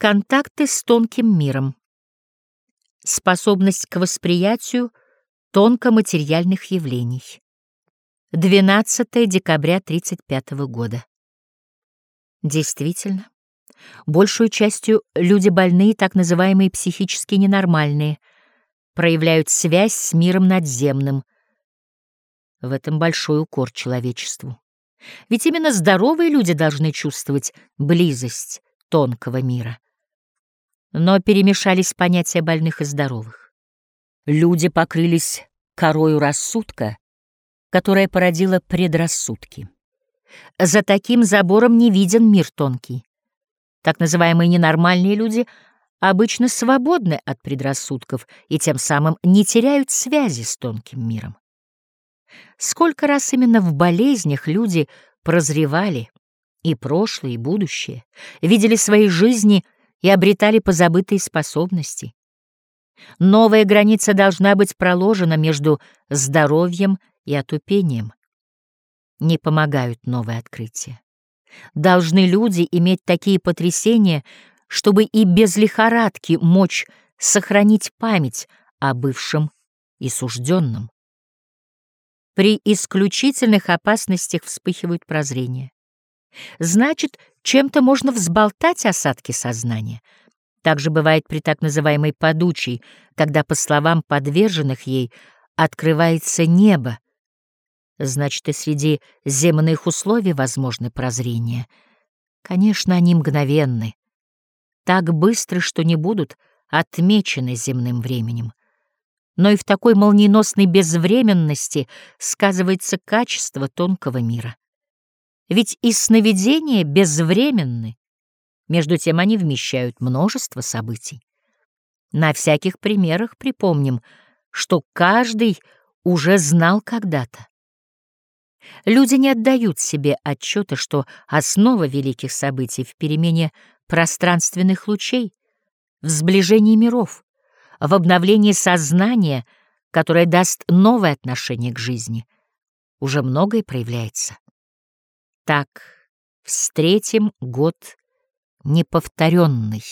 Контакты с тонким миром. Способность к восприятию тонкоматериальных явлений. 12 декабря 35 года. Действительно, большую частью люди больные, так называемые психически ненормальные, проявляют связь с миром надземным. В этом большой укор человечеству. Ведь именно здоровые люди должны чувствовать близость тонкого мира. Но перемешались понятия больных и здоровых. Люди покрылись корою рассудка, которая породила предрассудки. За таким забором не виден мир тонкий. Так называемые ненормальные люди обычно свободны от предрассудков и тем самым не теряют связи с тонким миром. Сколько раз именно в болезнях люди прозревали и прошлое, и будущее, видели свои жизни и обретали позабытые способности. Новая граница должна быть проложена между здоровьем и отупением. Не помогают новые открытия. Должны люди иметь такие потрясения, чтобы и без лихорадки мочь сохранить память о бывшем и сужденном. При исключительных опасностях вспыхивают прозрения. Значит, чем-то можно взболтать осадки сознания. Так же бывает при так называемой подучей, когда, по словам подверженных ей, открывается небо. Значит, и среди земных условий возможны прозрения. Конечно, они мгновенны, так быстры, что не будут отмечены земным временем но и в такой молниеносной безвременности сказывается качество тонкого мира. Ведь и сновидения безвременны, между тем они вмещают множество событий. На всяких примерах припомним, что каждый уже знал когда-то. Люди не отдают себе отчета, что основа великих событий в перемене пространственных лучей, в сближении миров, в обновлении сознания, которое даст новое отношение к жизни, уже многое проявляется. Так, встретим год неповторенный.